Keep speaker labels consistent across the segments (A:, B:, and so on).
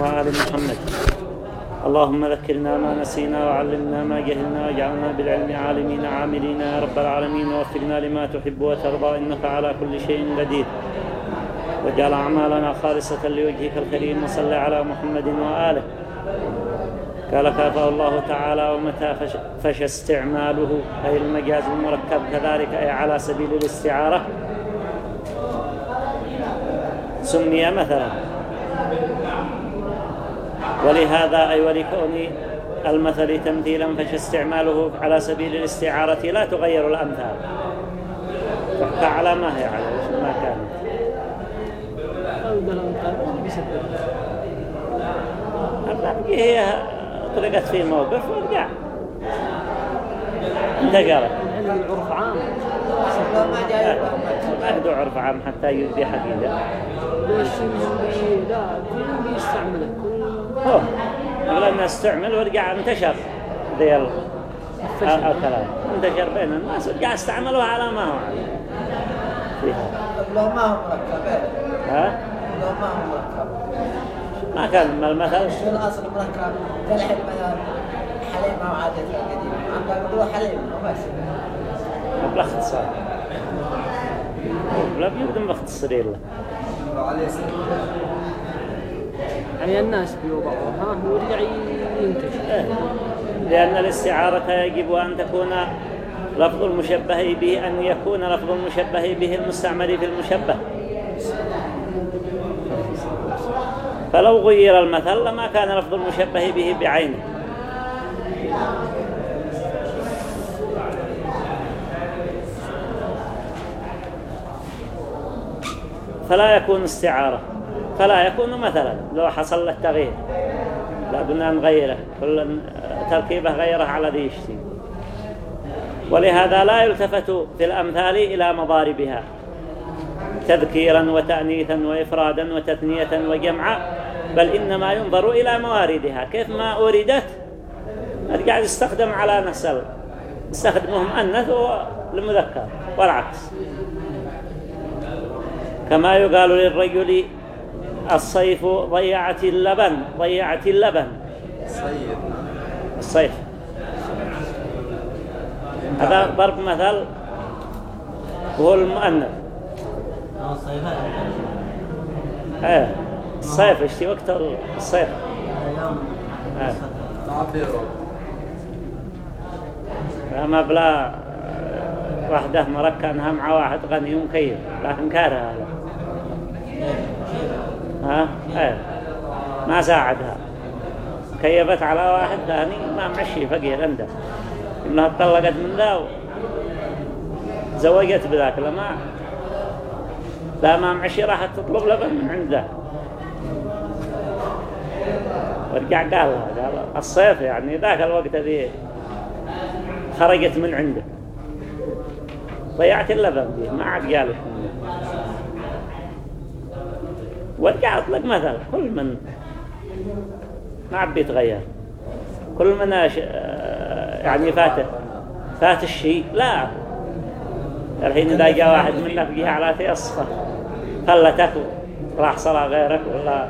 A: وآل محمد. اللهم ذكرنا ما نسينا وعلمنا ما جهلنا واجعلنا بالعلم عالمين عاملين يا رب العالمين. ووفقنا لما تحب وترضى إنك على كل شيء قدير. واجعل أعمالنا خالصة لوجهك الكريم وصل على محمد وآله. قال كافه الله تعالى ومتى فش, فش استعماله؟ أي المجاز المركب كذلك أي على سبيل الاستعارة. سمي مثلا. ولهذا أي ولكون المثل تمثيلا فش استعماله على سبيل الاستعارة لا تغير الأمثال. تحكى على ما هي على ما كانت هي طلقت في موقف ورجع انتقل
B: العرف عام
A: ما يهدو عرف عام حتى يدي حقيقة.
B: لا كل بيستعمله كل
A: هو أغلى الناس أستعمل ورجع انتشر ذي الكلام انتشر بين الناس ورجع استعملوها على ما هو عليه. فيها.
C: لو ما هو مركب.
A: ها؟
C: لو ما هو مركب.
A: ما كان المثل
C: شو الأصل مركب؟ كالحين مثلا حليم ما هو عادة القديم عم بيقولوا حليم وبس
A: بلا اختصار لا بيقدم باختصارين له
B: يعني الناس بيوضعوها ورجع ينتشر.
A: لأن الاستعارة يجب أن تكون لفظ المشبه به أن يكون لفظ المشبه به المستعمل في المشبه. فلو غير المثل لما كان لفظ المشبه به بعينه. فلا يكون استعارة. فلا يكون مثلا. لو حصل له تغيير. لا بدنا نغيره. كل تركيبة غيره على ذي يشتي ولهذا لا يلتفت في الأمثال إلى مضاربها. تذكيرا وتأنيثا وإفرادا وتثنية وجمعا بل إنما ينظر إلى مواردها. كيف ما أوردت؟ قاعد يستخدم على نسل. استخدمه مؤنث للمذكر والعكس. كما يقال للرجل الصيف ضيعت اللبن ضيعت اللبن.
D: الصيف.
A: الصيف هذا ضرب مثل وهو المؤنث. إيه. الصيف اشتي وقت الصيف. إيه. ما بلا واحدة مركنها مع واحد غني ومكيف. لكن كارها هذا. ها؟ إيه. ما ساعدها. كيفت على واحد ثاني ما مشي فقير عنده. إنها اتطلقت من ذا زوجت بذاك لما لا ما مشي راحت تطلب لبن من عنده. ورجع قال قال الصيف يعني ذاك الوقت ذي خرجت من عنده. ضيعت اللبن دي ما عاد قالت. ورجع اطلق مثل كل من ما عاد بيتغير كل من أش... يعني فات فات الشيء لا. الحين إذا جاء واحد منا بقيها على في فلتك راح صلاة غيرك ولا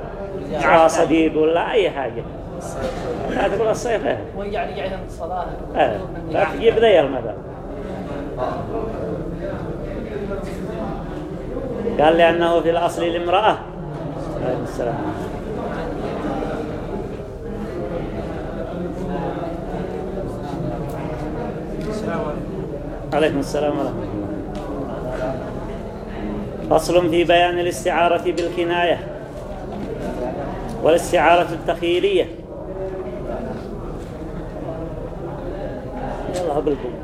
A: مع صديق ولا أي حاجة. لا تقول الصيف إيه.
B: ويرجع رجع عند الصلاة
A: إيه. لا تجيب ذي المثل قال لأنه في الأصل الامرأة عليه السلام. عليكم السلام ورحمة الله. فصل في بيان الاستعارة بالكناية والاستعارة التخيلية. يلا قلبكم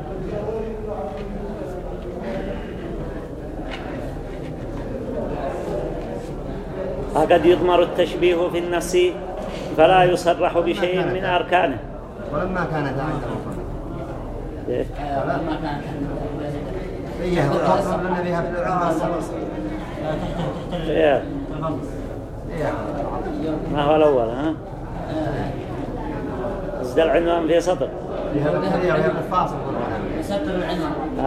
A: فقد يضمر التشبيه في النفس فلا يصرح بشيء من أركانه.
D: ولما كانت عند
A: إيه؟
C: لما كانت
D: هي تطلب النبي
A: إيه. ما هو الأول ها؟ ازدى العنوان في سطر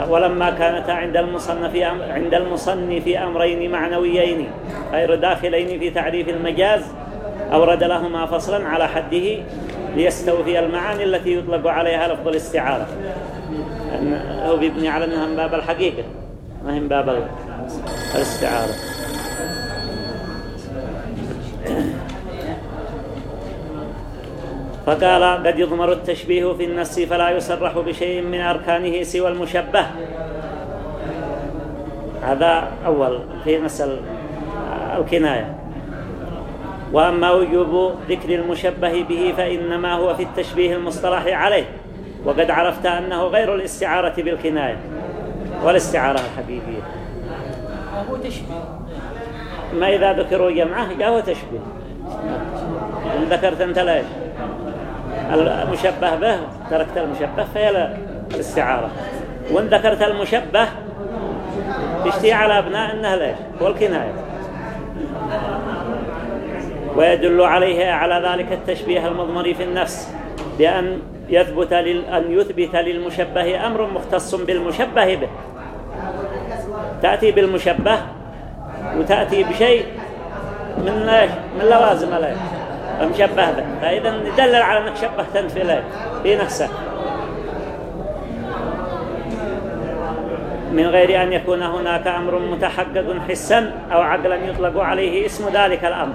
A: ولما كانتا عند المصنف عند المصنف أمرين معنويين غير داخلين في تعريف المجاز أورد لهما فصلا على حده ليستوفي المعاني التي يطلق عليها لفظ الاستعارة. هو بيبني على أنها من باب الحقيقة ما هي من باب الاستعارة. فقال قد يضمر التشبيه في النص فلا يصرح بشيء من أركانه سوى المشبه. هذا أول في مسألة الكناية. وأما وجوب ذكر المشبه به فإنما هو في التشبيه المصطلح عليه. وقد عرفت أنه غير الاستعارة بالكناية والاستعارة الحقيقية.
B: هو تشبيه؟
A: ما إذا ذكروا جمعه هو تشبيه. ذكرت أنت ليش المشبه به تركت المشبه فهي الاستعارة وإن ذكرت المشبه تشتي على أبناء أنه ليش هو الكناية. ويدل عليه على ذلك التشبيه المضمر في النفس بأن يثبت لل... أن يثبت للمشبه أمر مختص بالمشبه به. تأتي بالمشبه وتأتي بشيء من من لوازم ليش المشبه به فإذا يدلل على أنك شبهت أنت في في نفسك من غير أن يكون هناك أمر متحقق حسا أو عقلا يطلق عليه اسم ذلك الأمر.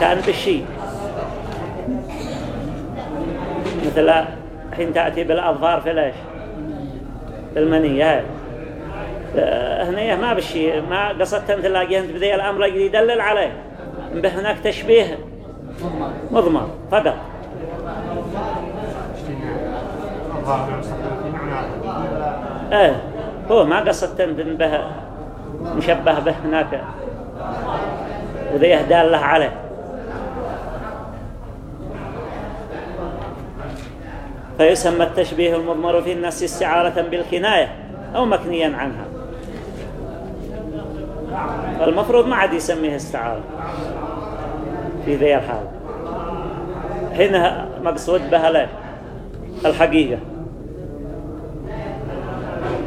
A: كان بالشيء مثل حين تأتي بالأظفار في ليش بالمنية. هاي هنا ما بالشيء ما قصدت أن تلاقيه أنت بذي الأمر يدلل عليه. به هناك تشبيه مضمر فقط. إيه هو ما قصدت أن به مشبه به هناك. وذي دال له عليه. فيسمى التشبيه المضمر في النص استعارة بالكناية أو مكنيا عنها. فالمفروض ما عاد يسميه استعارة. في ذي الحال. حين مقصود بها الحقيقة.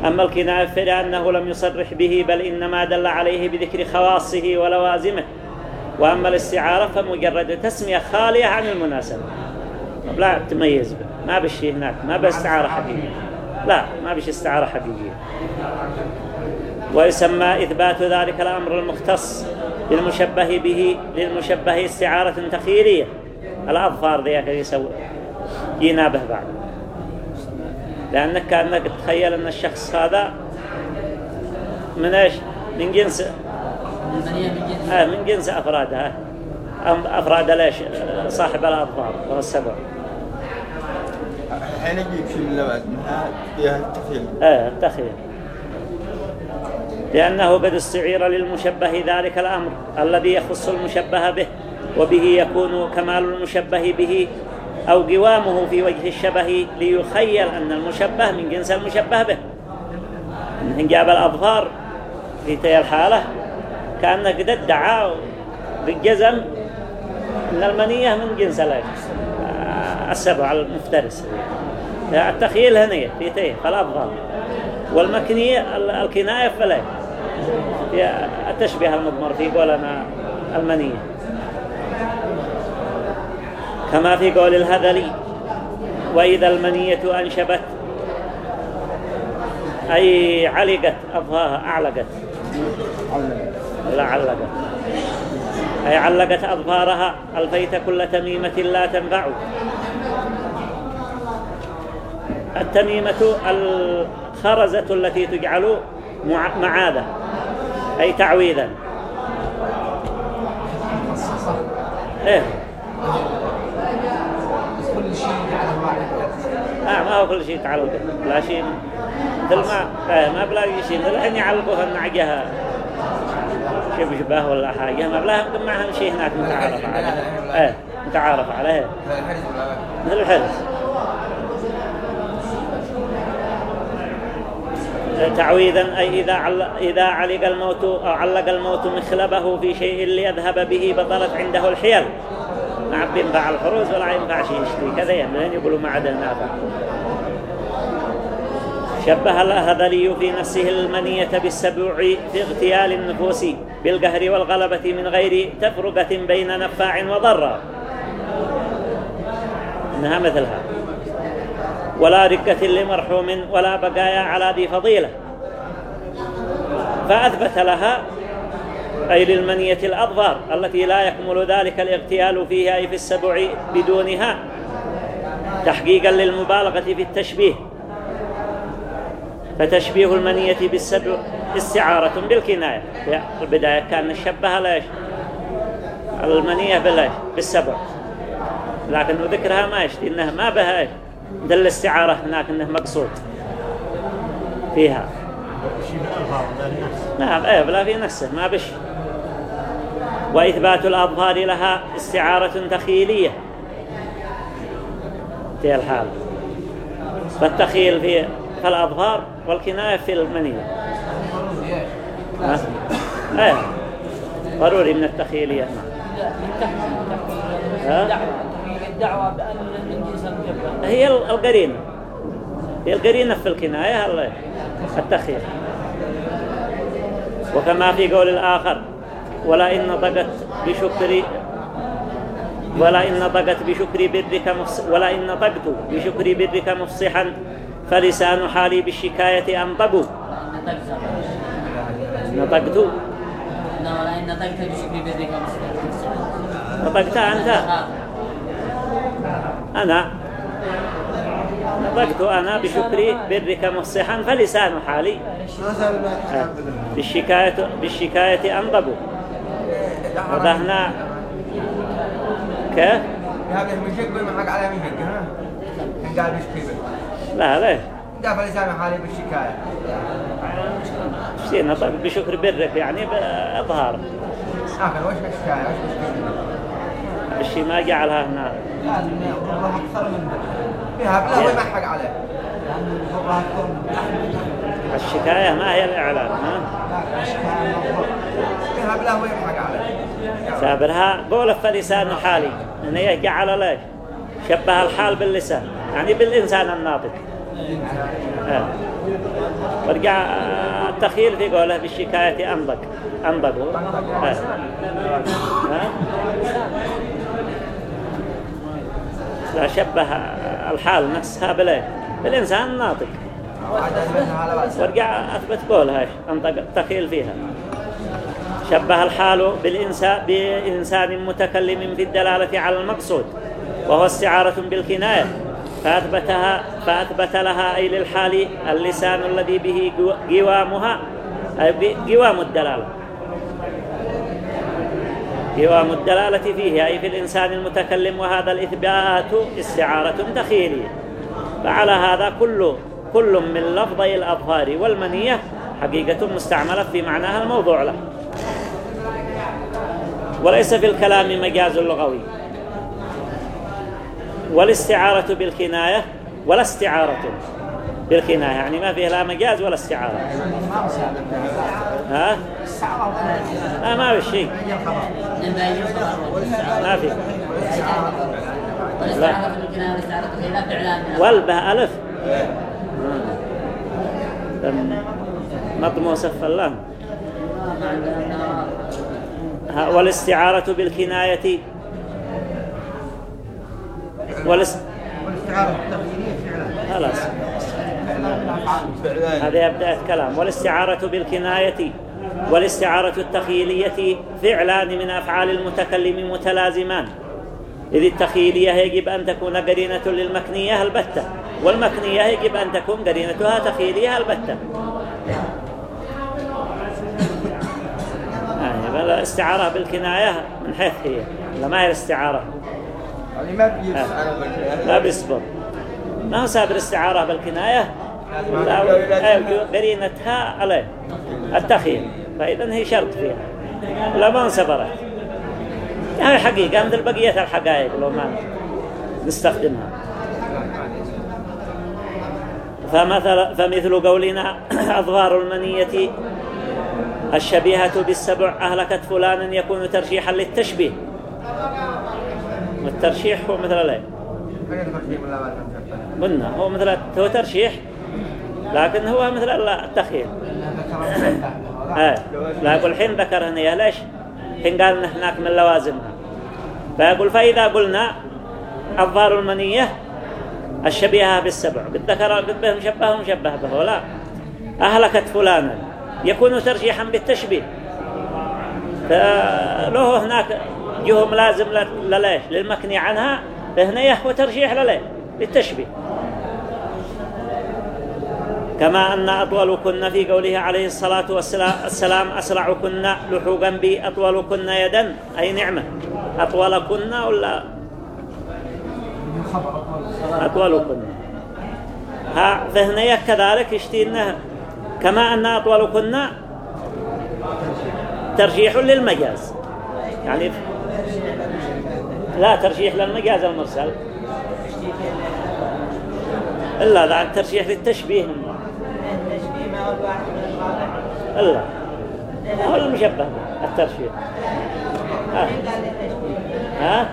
A: أما الكناية فلأنه لم يصرح به بل إنما دل عليه بذكر خواصه ولوازمه. وأما الاستعارة فمجرد تسمية خالية عن المناسبة. لا تميز. به ما بشي هناك ما باستعارة حقيقية. لا ما بشي استعارة حقيقية. ويسمى إثبات ذلك الأمر المختص. للمشبه به للمشبه استعارة تخيرية الأظفار ذيك يسوي. جينا به بعد. لأنك كأنك تخيل أن الشخص هذا من إيش؟ من جنس آه من جنس أفرادها أفراد ليش؟ صاحب الأظفار وهو السبع
E: حين يجيك شيء من لبعد فيها التخيل.
A: إيه التخيل. لأنه قد استعير للمشبه ذلك الأمر الذي يخص المشبه به وبه يكون كمال المشبه به أو قوامه في وجه الشبه ليخيل أن المشبه من جنس المشبه به. إن جاب الأظفار في تلك الحالة كأنه قد ادعى بالجزم أن المنية من جنس السبع المفترس. التخيل هنية في تيه فالأظفار. والمكنية الكناية فلا التشبيه المضمر في قولنا المنية. كما في قول الهذلي وإذا المنية أنشبت أي علقت أظهاها أعلقت. لا علقت. أي علقت أظفارها ألفيت كل تميمة لا تنفع التميمة الخرزة التي تجعل معاذا؟ أي تعويذا؟ إيه. آه ما هو كل شيء تعلق لا شيء. مثل ما آه ما بلاقي شيء. مثل الحين يعلقوها النعجة شبه ولا حاجة. ما بلاها معهم شيء هناك متعارف عليه. إيه متعارف عليه. مثل الحرس تعويذا أي إذا عل... إذا علق الموت أو علق الموت مخلبه في شيء ليذهب به بطلت عنده الحيل. ما عاد ينفع الحروز ولا ينفع شيء يشتري كذا؟ يعني يقولوا ما عاد النافع شبه الأهذلي في نفسه المنية بالسبع في اغتيال النفوس بالقهر والغلبة من غير تفرقة بين نفاع وضر. إنها مثلها. ولا ركة لمرحوم ولا بقايا على ذي فضيلة. فأثبت لها أي للمنية الأظفار التي لا يكمل ذلك الاغتيال فيها أي في السبع بدونها تحقيقا للمبالغة في التشبيه. فتشبيه المنية بالسبع استعارة بالكناية. في البداية كان نشبهها ليش؟ المنية بالسبع. لكن ذكرها ما يشتي إنها ما بها دل الاستعارة هناك إنه مقصود فيها. نعم إيه بلا في نفسه ما بش. وإثبات الأظهار لها استعارة تخيلية. في الحال. فالتخيل في الأظهار والكناية في المنية. ها؟ إيه. ضروري من التخيلية. نعم ها؟
B: الدعوة بأن
A: هي القرينة. هي القرينة في الكناية الله التخيل وكما في قول الآخر ولا إن ضقت بشكر ولا إن ضقت بشكر برك ولا إن ضقت بشكر برك مفصحا فلسان حالي بالشكاية أنطق نطقت
B: نطقت برك
A: نطقت أنت؟ أنا؟ نطقت أنا بشكر برك مفصحا فلسان حالي. بالشكاية بالشكاية أنطق وذهنا كيف؟ لا ليه
D: دافع لسانه حالي بالشكاية
A: شتي نطق بشكر برك يعني بإظهار
D: لكن وش الشكاية وش بيشكي
A: الشيء ما جعلها هنا
D: والله أكثر من فيها بلا ما حق عليه من
A: الشكاية ما هي الإعلان ها؟
D: فيها بلا وين حق عليه
A: سابرها قول فلسان حالي إنه يجعل ليش شبه الحال باللسان يعني بالإنسان الناطق آه. ورجع آه، التخيل في قوله بالشكاية أنضق أنضقوا آه. آه. لا شبه الحال نفسها بالإنسان الناطق ورجع أثبت قولها أنطق التخيل فيها. شبه الحال بالإنسان بإنسان متكلم في الدلالة على المقصود وهو استعارة بالكناية. فأثبتها فأثبت لها أي للحال اللسان الذي به قوامها أي قوام الدلالة. قوام الدلالة فيه أي في الإنسان المتكلم وهذا الإثبات استعارة تخيلية فعلى هذا كل كل من لفظي الأظهار والمنية حقيقة مستعملة في معناها الموضوع له. وليس في الكلام مجاز لغوي. والاستعارة بالكناية ولا استعارة بالكناية. يعني ما فيه لا مجاز ولا استعارة. ها؟ لا ما في شيء. ما في.
B: فعلان
A: والبه ألف. تم مضمو سف الله. والاستعارة بالكناية. والاس...
D: والاستعارة فعلا
A: خلاص.
E: فعلان
A: هذا يبدأ الكلام والاستعارة بالكناية. والاستعارة التخيلية فعلان من أفعال المتكلم متلازمان. إذ التخيلية يجب أن تكون قرينة للمكنية البتة والمكنية يجب أن تكون قرينتها تخيلية البتة. يعني الاستعارة بالكناية من حيث هي لما هي الاستعارة؟
E: يعني ما بالكناية.
A: لا بيصبر. ما هو سابر استعارة بالكناية؟ قرينتها عليه التخيل فإذا هي شرط فيها. لا ما انصبرت يعني حقيقة مثل بقية الحقائق لو ما نستخدمها. فمثل, فمثل قولنا أظهار المنية الشبيهة بالسبع أهلكت فلانا يكون ترشيحا للتشبيه. والترشيح هو مثل الايه قلنا هو مثل هو ترشيح لكن هو مثل التخيل. آه. لا يقول حين ذكر هنا ليش؟ حين قال هناك من لوازمها فيقول فإذا قلنا الظهر المنية الشبيهة بالسبع. قد ذكر قد به مشبه ومشبه به. ولا. أهلكت فلانا. يكون ترجيحا بالتشبيه. فله هناك جهم لازم لليش للمكني عنها هنا يهوى ترجيح لليش للتشبيه كما أن أطولكن في قوله عليه الصلاة والسلام أسرعكن لحوقا بي أطولكن يدا. أي نعمة؟ أطولكن ولا؟ أطولكن. ها فهنا كذلك يشتينه كما أن أطولكن ترجيح للمجاز. يعني لا ترجيح للمجاز المرسل. إلا ذا ترجيح للتشبيه.
C: ما هو
A: المشبه الترجيح ها. ها؟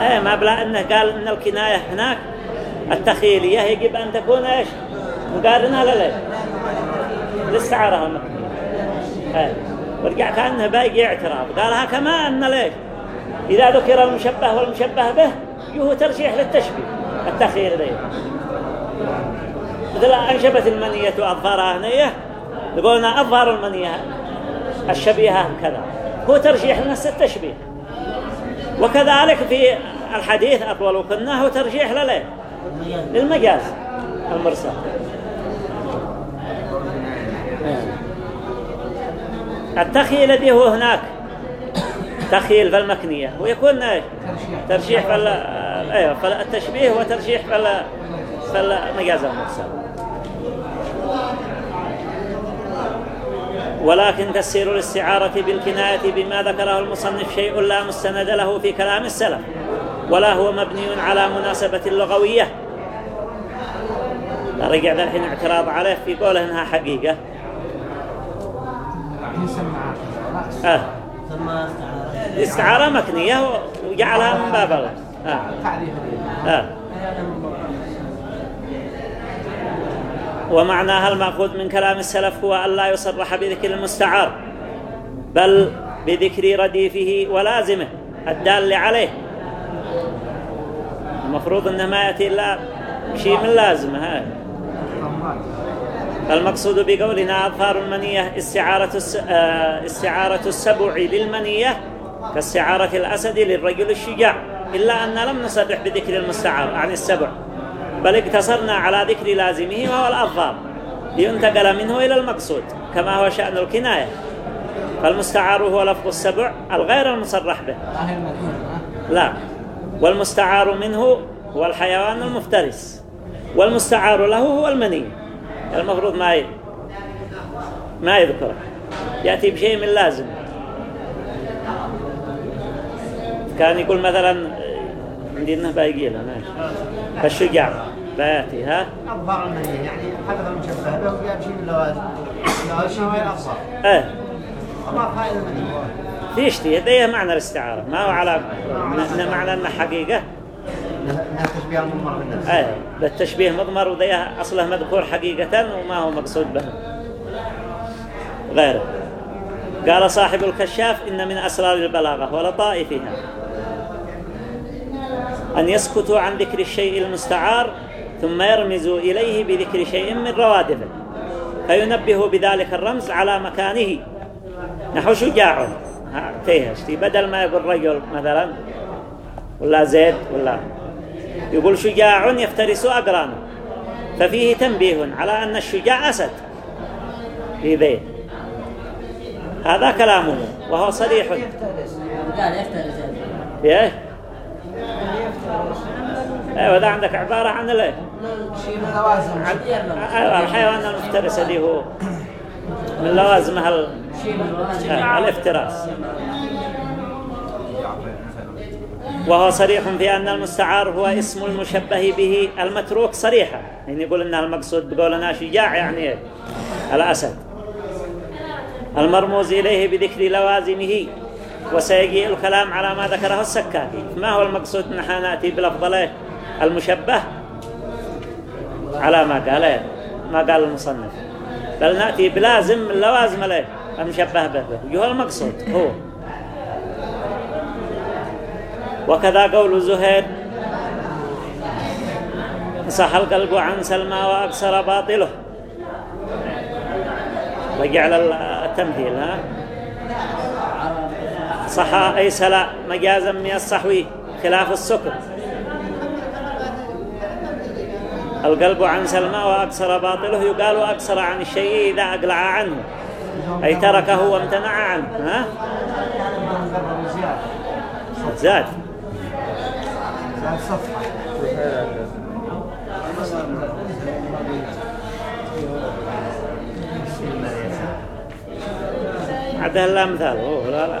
C: إيه ما
A: بلا إنه قال إن الكناية هناك التخيلية يجب أن تكون إيش؟ مقارنة لليش الاستعارة المكنية إيه. ورجع كأنه باقي اعتراف. قالها كما إن ليش؟ إذا ذكر المشبه والمشبه به يهو ترجيح للتشبيه. التخيل ذي مثل أنشبت المنية اظفارها هنية يقولنا أظهر المنية. الشبيهة كذا هو ترجيح لنفس التشبيه وكذلك في الحديث أطول كنا هو ترجيح لليه للمجاز المرسل. التخيل الذي هو هناك. تخيل في المكنية ويكون إيش ترجيح في أيوه فالتشبيه وترجيح في في المجاز المرسل. ولكن تسير الاستعارة بالكناية بما ذكره المصنف شيء لا مستند له في كلام السلف ولا هو مبني على مناسبة لغوية. رجع ذا الحين اعتراض عليه في قوله إنها حقيقة. آه.
B: ثم استعارة
A: استعارة مكنية وجعلها من باب الله آه. آه. ومعناها المأخوذ من كلام السلف هو أن لا يصرح بذكر المستعار بل بذكر رديفه ولازمه الدال عليه المفروض أنه ما يأتي إلا شيء من لازمه هاي المقصود بقولنا أظهار المنية استعارة. آه، استعارة السبع للمنية كاستعارة الأسد للرجل الشجاع إلا أن لم نصرح بذكر المستعار عن السبع بل اقتصرنا على ذكر لازمه وهو الأظهار لينتقل منه إلى المقصود كما هو شأن الكناية. فالمستعار هو لفظ السبع الغير المصرح به. لا والمستعار منه هو الحيوان المفترس والمستعار له هو المني. المفروض ما. ما يذكره. يأتي بشيء من لازم. كان يقول مثلا عندي انه باقي له ماشي. فالشجاع لا يأتي ها؟
D: أظهر المنية يعني حدث المشبه له وجاب شيء من اللوازم اللوازم هو الأظهر
A: إيه.
D: أظهر هاي المنية
A: في اشتي هذا معنى الاستعارة؟ ما هو على معنى إنه حقيقة؟
D: تشبيه المضمر بالنفس.
A: إيه. بالتشبيه مضمر وذي أصله مذكور حقيقة وما هو مقصود به. غيره. قال صاحب الكشاف إن من أسرار البلاغة ولطائفها أن يسكتوا عن ذكر الشيء المستعار ثم يرمزوا إليه بذكر شيء من روادفه. فينبه بذلك الرمز على مكانه. نحو شجاع ها، تيه اشتي بدل ما يقول رجل مثلا ولا زيد ولا يقول شجاع يفترس أقرانه ففيه تنبيه على أن الشجاع أسد. في ذي. هذا كلامه وهو صريح.
C: يفترس.
B: قال يفترس.
A: إيه؟
C: يفترس
A: أيوه ده عندك عبارة عن الايه
C: من لوازم
A: أيوة الحيوان المفترس اللي هو من لوازمها ال-
B: شيء من الوازم.
A: آه، الافتراس وهو صريح في أن المستعار هو اسم المشبه به المتروك صريحا يعني يقول إن المقصود بقولنا شجاع يعني إيه؟ الأسد المرموز إليه بذكر لوازمه وسيجيء الكلام على ما ذكره السكاكي. ما هو المقصود نحن نأتي له المشبه على ما قال ما قال المصنف. بل نأتي بلازم من لوازم له المشبه به. وهو المقصود. هو. وكذا قول زهير. صح القلب عن سلمى وأكسر باطله. وجعل التمثيل ها؟ صح أي سلا مجازا من الصحوي خلاف السكر. القلب عن سلمى وأكسر باطله يقال أكسر عن الشيء إذا أقلع عنه أي تركه وامتنع عنه ها؟ زاد.
D: زاد صفحة
A: عده لا مثال. لا لا.